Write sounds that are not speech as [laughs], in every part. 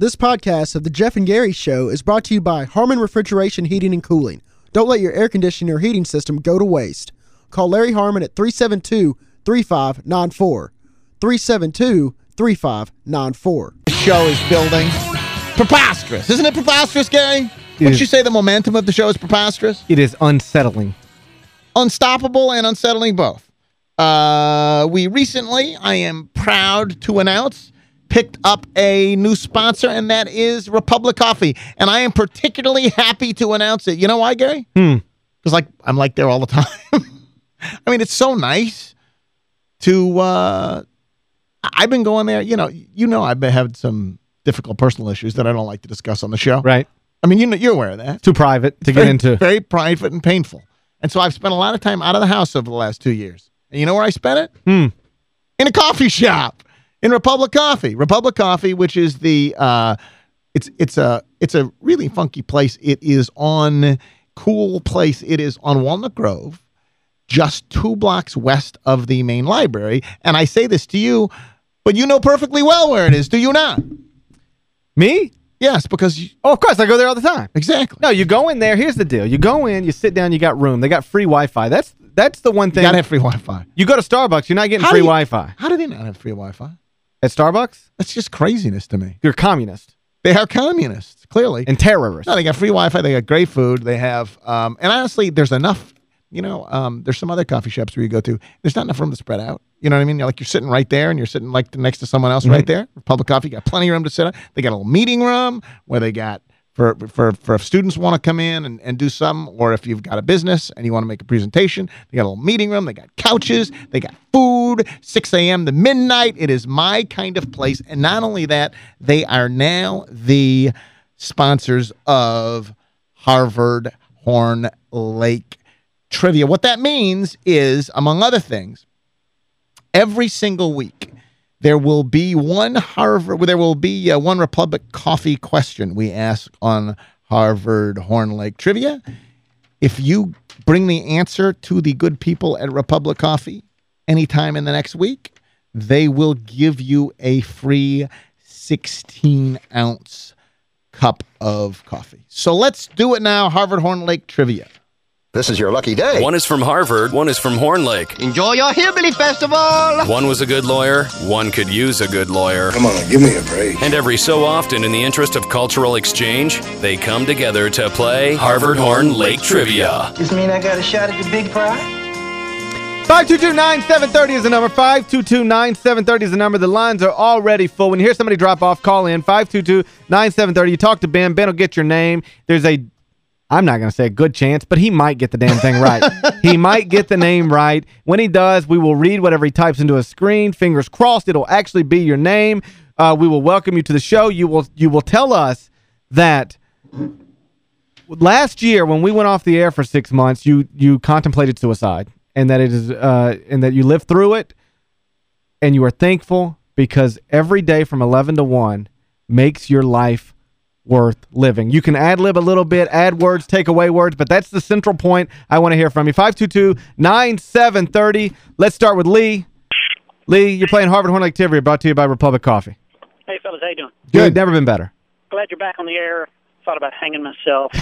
This podcast of the Geoff and Gary Show is brought to you by Harmon Refrigeration Heating and Cooling. Don't let your air conditioner or heating system go to waste. Call Larry Harmon at 372-3594. 372-3594. The show is building. Preposterous. Isn't it preposterous, Gary? Would you say the momentum of the show is preposterous? It is unsettling. Unstoppable and unsettling both. Uh, we recently, I am proud to announce, picked up a new sponsor, and that is Republic Coffee. And I am particularly happy to announce it. You know why, Gary? Hmm. Because like I'm like there all the [laughs] time. I mean, it's so nice to uh, I've been going there, you know, you know I've been, had some difficult personal issues that I don't like to discuss on the show. Right. I mean, you know, you're aware of that. Too private to very, get into. Very private and painful. And so I've spent a lot of time out of the house over the last two years. And you know where I spent it? Hmm. In a coffee shop. In Republic Coffee. Republic Coffee, which is the uh it's it's a it's a really funky place. It is on cool place. It is on Walnut Grove, just two blocks west of the main library. And I say this to you, but you know perfectly well where it is, do you not? Me? Yes, because you, Oh, of course. I go there all the time. exactly. No, you go in there. Here's the deal. You go in, you sit down, you got room. They got free Wi-Fi. That's that's the one You thing. gotta have free Wi-Fi. you go to Starbucks, you're not getting How free you- Wi-Fi. How do they not have free Wi-Fi? At Starbucks, That's just craziness to me. you're communist They are communists, clearly. and terrorists. No, they got free Wi-Fi. They got great food. They have, um, and honestly, there's enough. You know, um, there's some other coffee shops where you go to. There's not enough room to spread out. You know what I mean? You're like you're sitting right there, and you're sitting like next to someone else right there. Public Coffee got plenty of room to sit. Out. They got a little meeting room where they got for for for if students want to come in and, and do some, or if you've got a business and you want to make a presentation, they got a little meeting room. They got couches. They got food. 6 a.m. to midnight. It is my kind of place. And not only that, they are now the sponsors of Harvard Horn Lake Trivia. What that means is, among other things, every single week there will be one Harvard, there will be uh, one Republic Coffee question we ask on Harvard Horn Lake Trivia. If you bring the answer to the good people at Republic Coffee anytime in the next week, they will give you a free 16 ounce cup of coffee. So let's do it now. Harvard Horn Lake Trivia. This is your lucky day. One is from Harvard, one is from Horn Lake. Enjoy your Hillbilly Festival! One was a good lawyer, one could use a good lawyer. Come on, give me a break. And every so often, in the interest of cultural exchange, they come together to play Harvard Horn Lake Trivia. This mean I got a shot at the big prize? 522-9730 is the number. 522-9730 is the number. The lines are already full. When you hear somebody drop off, call in. 522-9730. You talk to Ben. Ben will get your name. There's a, I'm not going to say a good chance, but he might get the damn thing right. [laughs] he might get the name right. When he does, we will read whatever he types into a screen. Fingers crossed, it'll actually be your name. Uh, we will welcome you to the show. You will you will tell us that last year when we went off the air for six months, you you contemplated suicide and that it is uh and that you lived through it and you are thankful because every day from 11 to 1 makes your life worth living. You can ad-lib a little bit, add words, take away words, but that's the central point I want to hear from you. 522-9730. Let's start with Lee. Lee, you're playing Harvard Horn Lake Trivia, brought to you by Republic Coffee. Hey, fellas, how you doing? Good. Never been better. Glad you're back on the air. Thought about hanging myself. [laughs]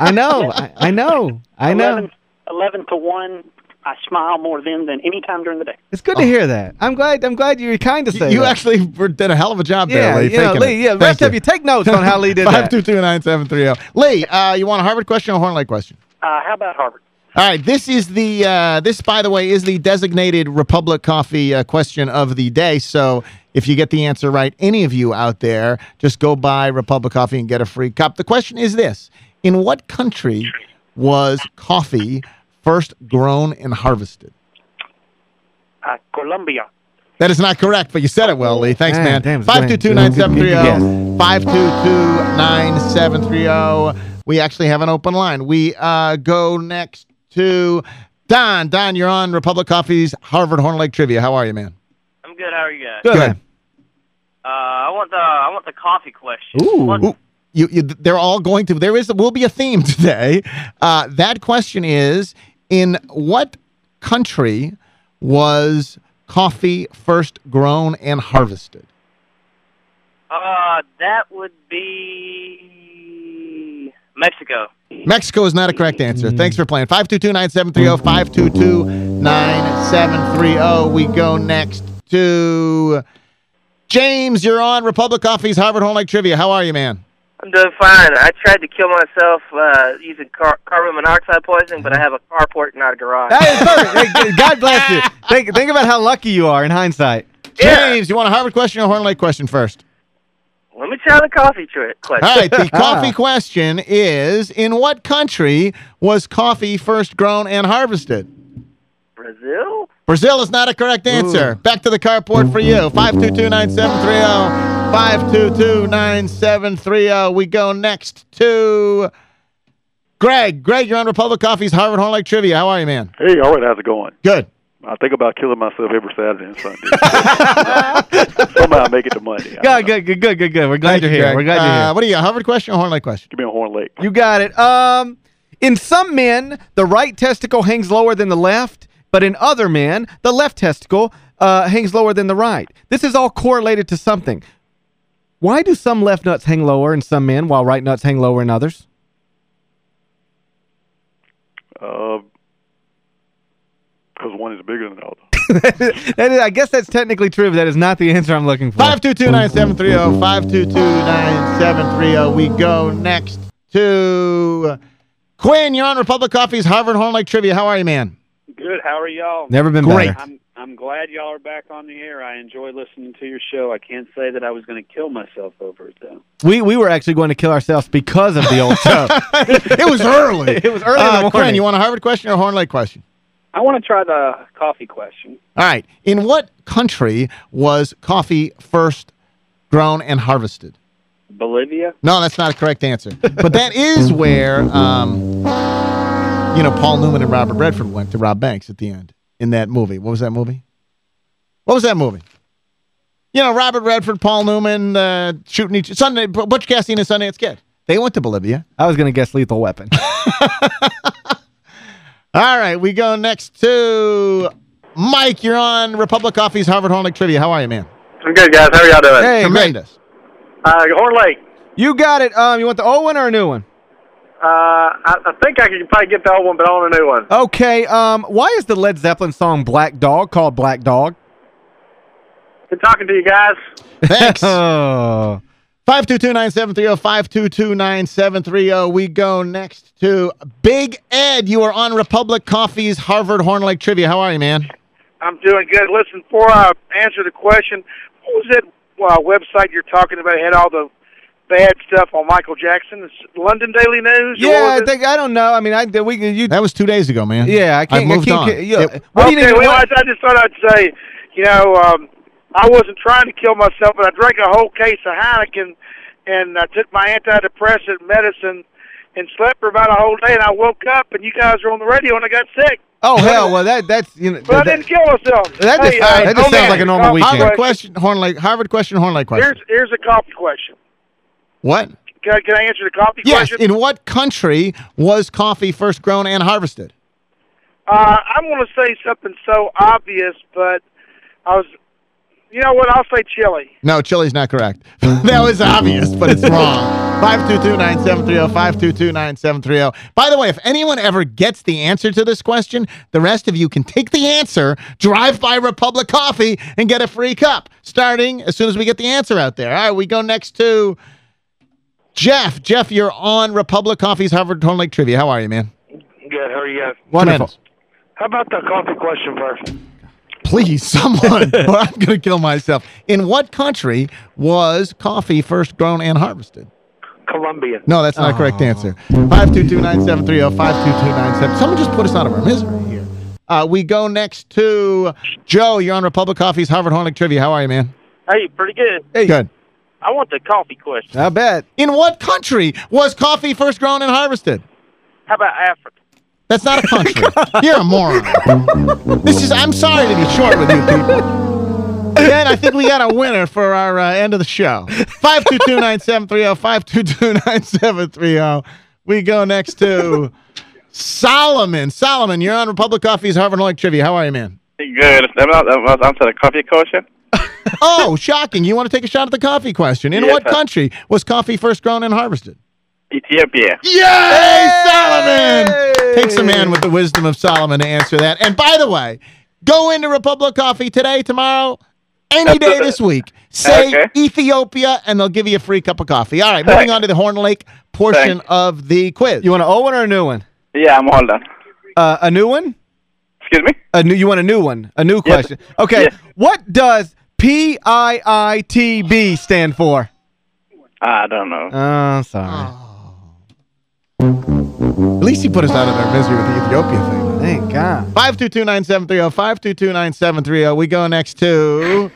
I know. I, I know. I [laughs] know. 11, 11 to 1, I smile more then than any time during the day. It's good to hear that. I'm glad I'm glad you're kind to say You that. actually were, did a hell of a job yeah, there, Lee. you know, Lee, it. yeah, Thank rest of you take notes on how Lee did [laughs] that. 522-9730. Lee, uh, you want a Harvard question or a Horn Lake question? Uh, how about Harvard? All right, this is the uh, this by the way is the designated Republic Coffee uh, question of the day. So if you get the answer right, any of you out there, just go buy Republic Coffee and get a free cup. The question is this: In what country was coffee first grown and harvested? Uh, Colombia. That is not correct, but you said it well, Lee. Thanks, man. damn, it's good. 522-9730. 522-9730. We actually have an open line. We uh, go next to Don. Don, you're on Republic Coffee's Harvard Horn Lake Trivia. How are you, man? I'm good. How are you guys? Good. Good. Uh, I want the I want the coffee question. Ooh. Ooh, you, you, they're all going to, there is, will be a theme [laughs] today. Uh, that question is, in what country was coffee first grown and harvested? Uh, that would be Mexico. Mexico is not a correct answer. Thanks for playing. 522-9730, 522-9730. We go next to James. You're on Republic Coffee's Harvard Horn Lake Trivia. How are you, man? I'm doing fine. I tried to kill myself uh, using car- carbon monoxide poisoning, but I have a carport, not a garage. That is perfect. Hey, God bless you. [laughs] Think, think about how lucky you are in hindsight. James, you want a Harvard question or a Horn Lake question first? Let me try the coffee trick question. All right, the [laughs] coffee question is, in what country was coffee first grown and harvested? Brazil? Brazil is not a correct answer. Back to the carport for you. 522-9730. 522-9730. We go next to Greg. Greg, you're on Republic Coffee's Harvard Horn Lake Trivia. How are you, man? Hey, all right, how's it going? Good. I think about killing myself every Saturday and Sunday. [laughs] Somehow I make it to Monday. Good, good, good, good, good, good. We're glad Thank you're you, here. Greg. We're glad you're Uh, here. what do you got, Harvard question or Horn Lake question? Give me a Horn Lake. You got it. Um, in some men, the right testicle hangs lower than the left, but in other men, the left testicle uh, hangs lower than the right. This is all correlated to something. Why do some left nuts hang lower in some men while right nuts hang lower in others? Uh, because one is bigger than the other. [laughs] that is, I guess that's technically true, but that is not the answer I'm looking for. 522-9730. 522-9730. We go next to Quinn. You're on Republic Coffee's Harvard Horn Lake Trivia. How are you, man? Good. How are y'all? Never been Great. better. I'm I'm glad y'all are back on the air. I enjoy listening to your show. I can't say that I was going to kill myself over it though. We we were actually going to kill ourselves because of the old show. [laughs] it was early. [laughs] it was early in the Uh, morning. Quinn, you want a Harvard question or a Horn Lake question? I want to try the coffee question. All right. In what country was coffee first grown and harvested? Bolivia. No, that's not a correct answer. but that is where, um, you know, Paul Newman and Robert Redford went to rob banks at the end in that movie. What was that movie? What was that movie? You know, Robert Redford, Paul Newman, uh, shooting each... Sunday, Butch Cassidy and Sundance Kid. They went to Bolivia. I was going to guess Lethal Weapon. [laughs] All right, we go next to Mike. You're on Republic Coffee's Harvard Horn Lake Trivia. How are you, man? I'm good, guys. How are y'all doing? Hey, great. Tremendous. Uh, Horn Lake. You got it. Um, You want the old one or a new one? Uh, I, I think I can probably get the old one, but I want a new one. Okay. Um, Why is the Led Zeppelin song Black Dog called Black Dog? Good talking to you guys. Thanks. [laughs] Oh. 522-9730, 522-9730. We go next to Big Ed. You are on Republic Coffee's Harvard Horn Lake Trivia. How are you, man? I'm doing good. Listen, before I answer the question, what was that uh, website you're talking about? It had all the bad stuff on Michael Jackson. It's London Daily News. Yeah, I think I don't know. I mean, I we you. That was two days ago, man. Yeah, I can't. I moved I can't, on. yeah. It- what do you okay, need? well, I, what- I just thought I'd say, you know, um, I wasn't trying to kill myself, but I drank a whole case of Heineken, and I took my antidepressant medicine and slept for about a whole day, and I woke up, and you guys were on the radio, and I got sick. oh hell, well that that's you know. But I didn't kill myself. That just- Hey, uh, that just sounds man, like a normal coffee weekend. Harvard question, Horn Lake. Harvard question, Horn Lake question. Here's here's a coffee question. What? Can I, can I answer the coffee Yes. question? In what country was coffee first grown and harvested? Uh, I'm going to say something so obvious, but I was, you know what? I'll say Chile. No, Chile's not correct. [laughs] that was obvious, but it's wrong. 522-9730, 522-9730. By the way, if anyone ever gets the answer to this question, the rest of you can take the answer, drive by Republic Coffee, and get a free cup, starting as soon as we get the answer out there. All right, we go next to Jeff. Jeff, you're on Republic Coffee's Harvard Horn Lake Trivia. How are you, man? Good. How are you guys? Wonderful. How about the coffee question first? Please, [laughs] someone, or I'm going to kill myself. In what country was coffee first grown and harvested? Colombia. No, that's not a correct answer. 522-9730, 522-97. Someone just put us out of our misery here. Uh, we go next to Joe. You're on Republic Coffee's Harvard Horn Lake Trivia. How are you, man? Hey, pretty good. Hey. Good. I want the coffee question. I bet. In what country was coffee first grown and harvested? How about Africa? That's not a country. [laughs] You're a moron. This is, I'm sorry to be short with you people. Again, I think we got a winner for our uh, end of the show. 522-9730, 522-9730. We go next to Solomon. Solomon, you're on Republic Coffee's Harvard Horn Lake Trivia. How are you, man? Good. I'm not, I'm answer the coffee question. [laughs] oh, shocking. You want to take a shot at the coffee question. In Yes, what sir. country was coffee first grown and harvested? Ethiopia. Yay, Solomon! Takes a man with the wisdom of Solomon to answer that. And by the way, go into Republic Coffee today, tomorrow, any day this [laughs] week. Say Okay. Ethiopia, and they'll give you a free cup of coffee. All right, moving on to the Horn Lake portion Thanks. of the quiz. You want an old one or a new one? Yeah, I'm all done. Uh, a new one? Excuse me? A new. You want a new one? A new question. Okay. Yes. What does P-I-I-T-B stand for? I don't know. Oh, sorry. At least he put us out of our misery with the Ethiopia thing. Thank God. 522-9730, 522-9730. oh. We go next to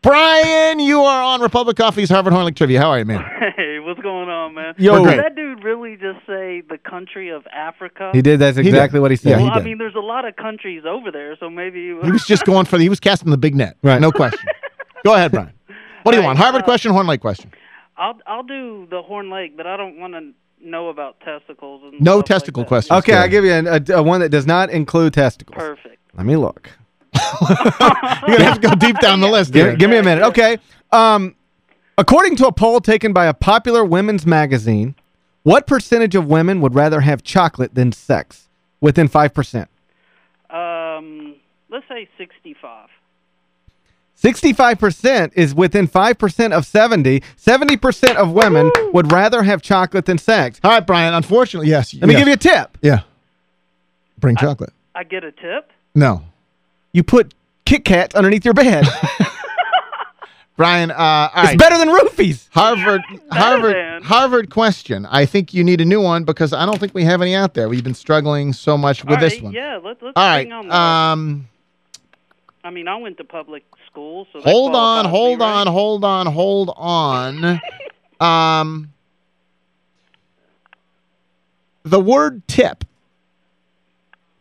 Brian. You are on Republic Coffee's Harvard Horn Lake Trivia. How are you, man? [laughs] Hey, what's going on, man? Yo. Did that dude really just say the country of Africa? He did. That's did. exactly what he said. Yeah, he well, I did. mean, there's a lot of countries over there, so maybe... He was just going for the, he was casting the big net. Right. No question. [laughs] Go ahead, Brian. What do you All want? Harvard uh, question, Horn Lake question? I'll I'll do the Horn Lake, but I don't want to know about testicles. And No stuff like testicle that. questions. Okay, I'll give you an, a, a one that does not include testicles. Perfect. Let me look. You're going to have to go deep down the list. Give, give me a minute. Okay. Um, according to a poll taken by a popular women's magazine, what percentage of women would rather have chocolate than sex? Within 5%. Um, let's say 65. 65% is within 5% of 70. 70% of women would rather have chocolate than sex. All right, Brian. Unfortunately, yes. Let me give you a tip. Yeah. Bring chocolate. I get a tip. No. You put Kit Kats underneath your bed. [laughs] Brian, uh, all it's better than roofies. Harvard [laughs] Harvard than. Harvard question. I think you need a new one because I don't think we have any out there. We've been struggling so much with All this one. Yeah, let's let's All right. hang on. the- Um I mean, I went to public school, so hold on, hold right? on, hold on, hold on. [laughs] um The word tip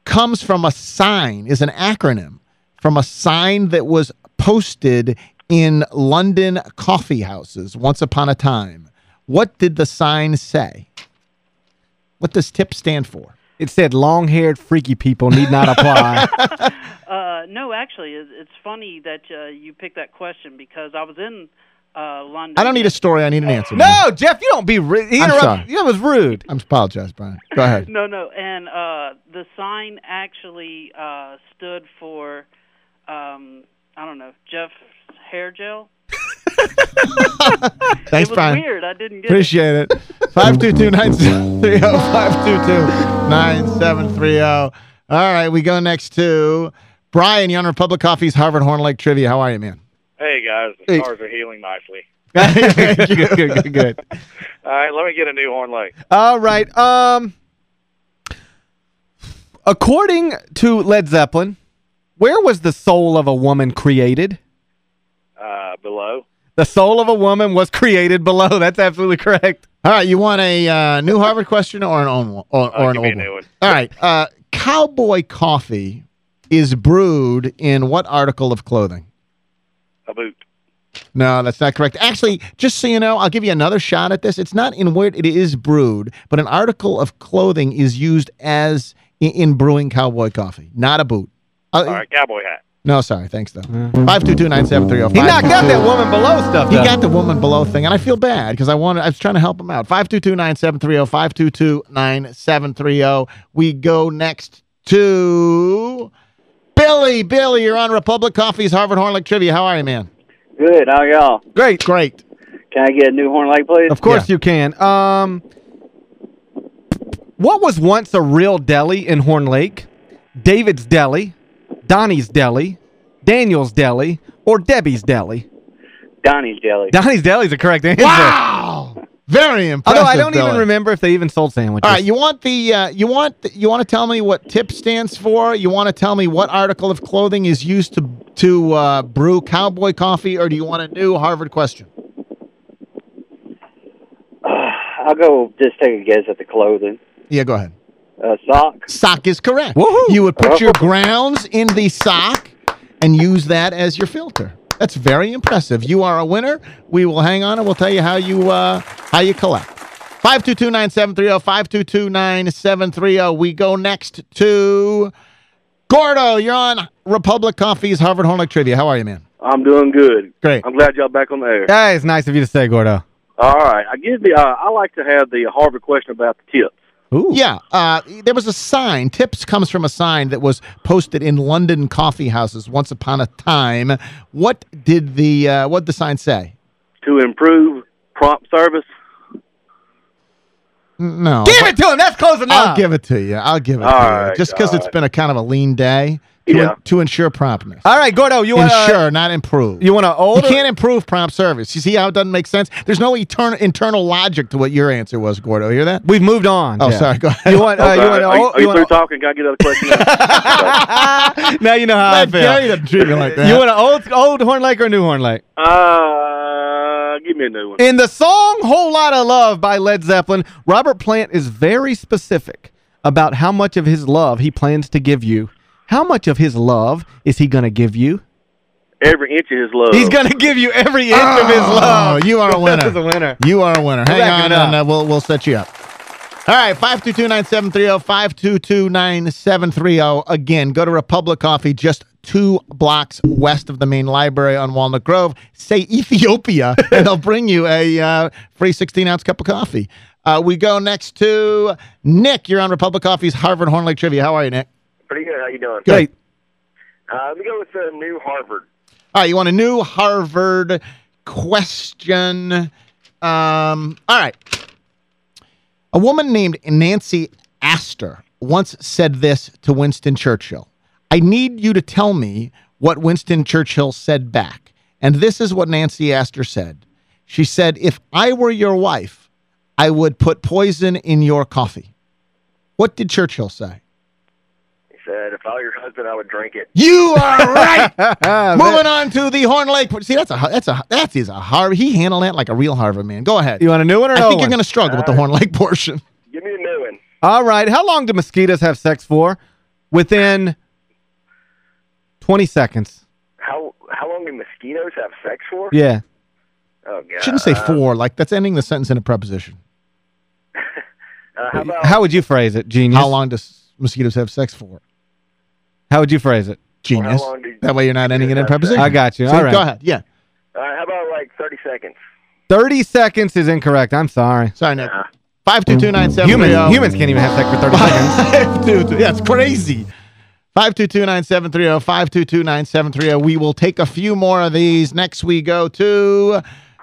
comes from a sign, is an acronym from a sign that was posted in London coffee houses once upon a time. What did the sign say? What does tip stand for? It said long-haired freaky people need not apply. [laughs] Uh, no, actually, it's, it's funny that uh, you picked that question because I was in uh, London. I don't need a story, I need an answer. man. no, Geoff, you don't be rude. He I'm interrupt- sorry. That was rude. I'm apologize, Brian. Go ahead. [laughs] No, no, and uh, the sign actually uh, stood for, um, I don't know, Geoff's hair gel. [laughs] Thanks, it was Brian. weird. I didn't get Appreciate it. 522-9730, 522-9730. [laughs] All right, we go next to Brian. You're on Republic Coffee's Harvard Horn Lake Trivia. How are you, man? Hey guys, the Hey. stars are healing nicely. [laughs] good, good, good, good. All right, let me get a new Horn Lake. All right. Um, according to Led Zeppelin, where was the soul of a woman created? Uh, below. The soul of a woman was created below. [laughs] That's absolutely correct. All right, you want a uh, new Harvard question or an own one? Or, or an give old new one? one. All right. Uh, cowboy coffee is brewed in what article of clothing? A boot. No, that's not correct. Actually, just so you know, I'll give you another shot at this. It's not in where it is brewed, but an article of clothing is used as in, in brewing cowboy coffee, not a boot. Uh, All right, cowboy hat. No, sorry. Thanks, though. 522-9730. He knocked out that woman below stuff, He though. got the woman below thing, and I feel bad because I wanted. I was trying to help him out. 522-9730, 522-9730. We go next to Billy. Billy, you're on Republic Coffee's Harvard Horn Lake Trivia. How are you, man? Good. How y'all? Great. Great. Can I get a new Horn Lake, please? Of course you can. Um, what was once a real deli in Horn Lake? David's Deli, Donnie's Deli, Daniel's Deli, or Debbie's Deli? Donnie's Deli. Donnie's Deli is the correct answer. Wow! Very impressive. [laughs] Although I don't even remember if they even sold sandwiches. All right, you want the uh, you want you want to tell me what tip stands for? You want to tell me what article of clothing is used to to uh, brew cowboy coffee, or do you want a new Harvard question? [sighs] I'll go just take a guess at the clothing. Yeah, go ahead. Uh, sock. Sock is correct. You would put your grounds in the sock and use that as your filter. That's very impressive. You are a winner. We will hang on and we'll tell you how you uh, how you collect. 522-9730, 522-9730. We go next to Gordo. You're on Republic Coffee's Harvard Horn Trivia. How are you, man? I'm doing good. Great. I'm glad y'all back on the air. Hey, it's nice of you to say, Gordo. All right. I give the. Uh, I like to have the Harvard question about the tips. Ooh. Yeah, uh, there was a sign. Tips comes from a sign that was posted in London coffee houses once upon a time. What did the uh, what did the sign say? To improve prompt service. No. Give it to him. That's close enough. I'll give it to you. I'll give it All to you. Just because all it's right. been a kind of a lean day. To, Yeah. to ensure promptness. All right, Gordo, you want Ensure, not improve. You want to old? You can't improve prompt service. You see how it doesn't make sense? There's no etern- internal logic to what your answer was, Gordo. Hear that? We've moved on. Oh, Geoff. sorry. Go ahead. You want? Uh, you want? are, you- old- are you you through talking? Can I get another question? [laughs] [laughs] now you know how I Let feel. Gary doesn't treat me like that. You want an old old Horn Lake or a new Horn Lake? uh, give me a new one. In the song Whole Lotta Love by Led Zeppelin, Robert Plant is very specific about how much of his love he plans to give you. How much of his love is he going to give you? Every inch of his love. He's going to give you every inch of his love. Oh, you are a [laughs] winner. That's a winner. You are a winner. We're Hang wrapping on, it and uh, we'll we'll set you up. All right, 522-9730, 522-9730. oh. Again, go to Republic Coffee just two blocks west of the main library on Walnut Grove. Say Ethiopia, [laughs] and they'll bring you a uh, free 16-ounce cup of coffee. Uh, we go next to Nick. You're on Republic Coffee's Harvard Horn Lake Trivia. How are you, Nick? Pretty good. How you doing? Great. Uh, let me go with the new Harvard. All right, you want a new Harvard question? Um, all right. A woman named Nancy Astor once said this to Winston Churchill. I need you to tell me what Winston Churchill said back. And this is what Nancy Astor said. She said, if I were your wife, I would put poison in your coffee. What did Churchill say? He said, if I were your husband, I would drink it. You are right. [laughs] Moving on to the Horn Lake. See, that's a that's a that is a Harvard. He handled that like a real Harvard man. Go ahead. You want a new one or I an think old you're going to struggle with the Horn Lake portion. Give me a new one. All right. How long do mosquitoes have sex for? Within 20 seconds. How how long do mosquitoes have sex for? Yeah. Oh god. Shouldn't say four. Like that's ending the sentence in a preposition. [laughs] Uh, how about How would you phrase it, genius? How long does mosquitoes have sex for? How would you phrase it? Genius. long do That way you're not ending it in a mosquitoes have preposition. I got you. So All right. Go ahead. Yeah. uh, how about like thirty seconds? 30 seconds is incorrect. I'm sorry. Sorry, Nick. Five two two nine seven Humans, humans can't even have sex for 30 seconds. Dude, yeah, it's crazy. 522-9730, 522-9730. We will take a few more of these. Next we go to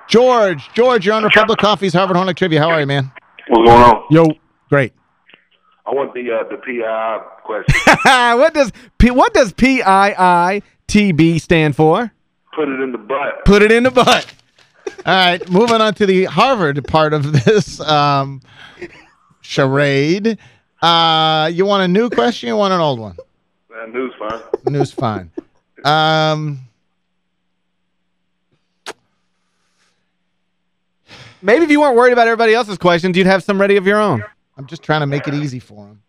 George. George, you're on Republic Coffee's Harvard Horn Lake Trivia. How are you, man? What's going on? Yo. Great. I want the uh, the PI question. [laughs] what does P, what does PIITB stand for? Put it in the butt. Put it in the butt. [laughs] All right, moving on to the Harvard part of this um, charade. Uh, you want a new question? You want an old one? Uh, news fine. New's fine. [laughs] Um, Maybe if you weren't worried about everybody else's questions, you'd have some ready of your own. I'm just trying to make it easy for him.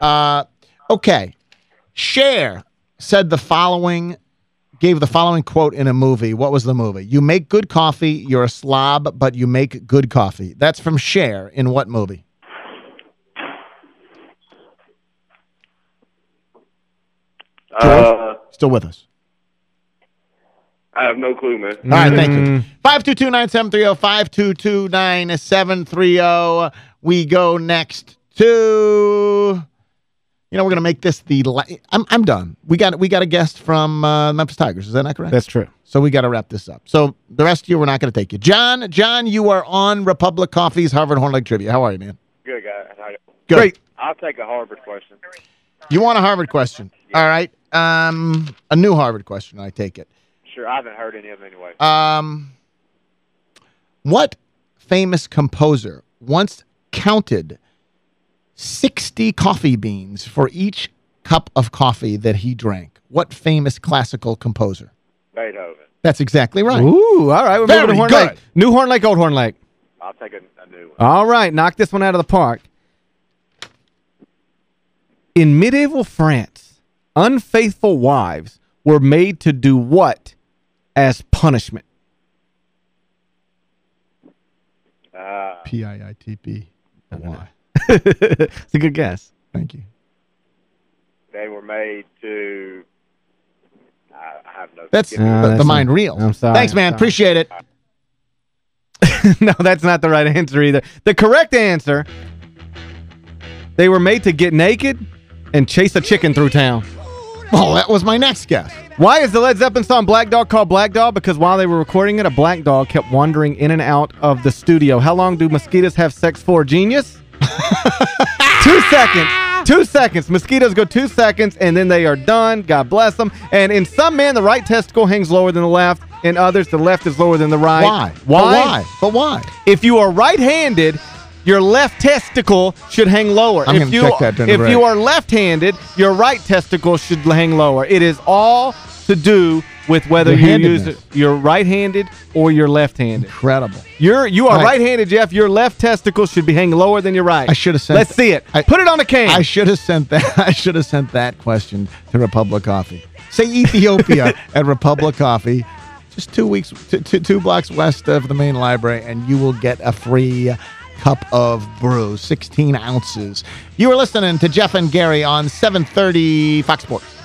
Uh, okay. Cher said the following, gave the following quote in a movie. What was the movie? You make good coffee, you're a slob, but you make good coffee. That's from Cher in what movie? Uh, Still with us. I have no clue, man. All right, thank you. 522-9730, 522-9730. We go next to You know, we're going to make this the la- I'm I'm done. We got we got a guest from uh, Memphis Tigers. Is that not correct? That's true. So we got to wrap this up. So the rest of you, we're not going to take you. John, John, you are on Republic Coffee's Harvard Horn Lake Trivia. How are you, man? Good guy. Good. Great. I'll take a Harvard question. You want a Harvard question? All right. Um, a new Harvard question. I take it. Sure, I haven't heard any of them anyway. Um, what famous composer once counted 60 coffee beans for each cup of coffee that he drank? What famous classical composer? Beethoven. That's exactly right. Ooh, all right. We're Very moving to Horn good. Lake. New Horn Lake, Old Horn Lake. I'll take a, a new one. All right, knock this one out of the park. In medieval France, unfaithful wives were made to do what as punishment? Uh, P-I-I-T-P. Why? [laughs] it's a good guess. Thank you. they were made to. I, I have no. That's Uh, the, that's the mind not- reels. I'm sorry. Thanks, man. Sorry. Appreciate it. [laughs] no, that's not the right answer either. The correct answer, they were made to get naked and chase a chicken through town. Oh, that was my next guess. Why is the Led Zeppelin song Black Dog called Black Dog? Because while they were recording it, a black dog kept wandering in and out of the studio. How long do mosquitoes have sex for, genius? [laughs] two seconds. Two seconds. Mosquitoes go two seconds, and then they are done. God bless them. And in some men, the right testicle hangs lower than the left. In others, the left is lower than the right. Why? Why? But why? But why? If you are right-handed, your left testicle should hang lower. I'm if you check that during if break. you are left-handed, your right testicle should hang lower. It is all to do with whether you use it, you're right-handed or you're left-handed. Incredible. You're you are Right. right-handed, Geoff. Your left testicle should be hanging lower than your right. I should have sent Let's see it. Put it on a can. I should have sent that [laughs] I should have sent that question to Republic Coffee. Say [laughs] Ethiopia at Republic Coffee. Just two weeks two, two blocks west of the main library and you will get a free cup of brew, 16 ounces. You are listening to Geoff and Gary on 730 Fox Sports.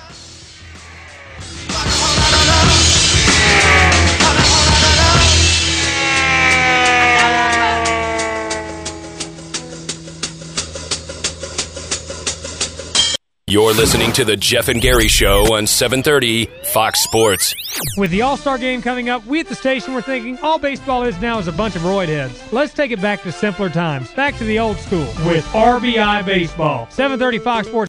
You're listening to the Geoff and Gary Show on 730 Fox Sports. With the All Star game coming up, we at the station were thinking all baseball is now is a bunch of roid heads. Let's take it back to simpler times, back to the old school with RBI Baseball. 730 Fox Sports.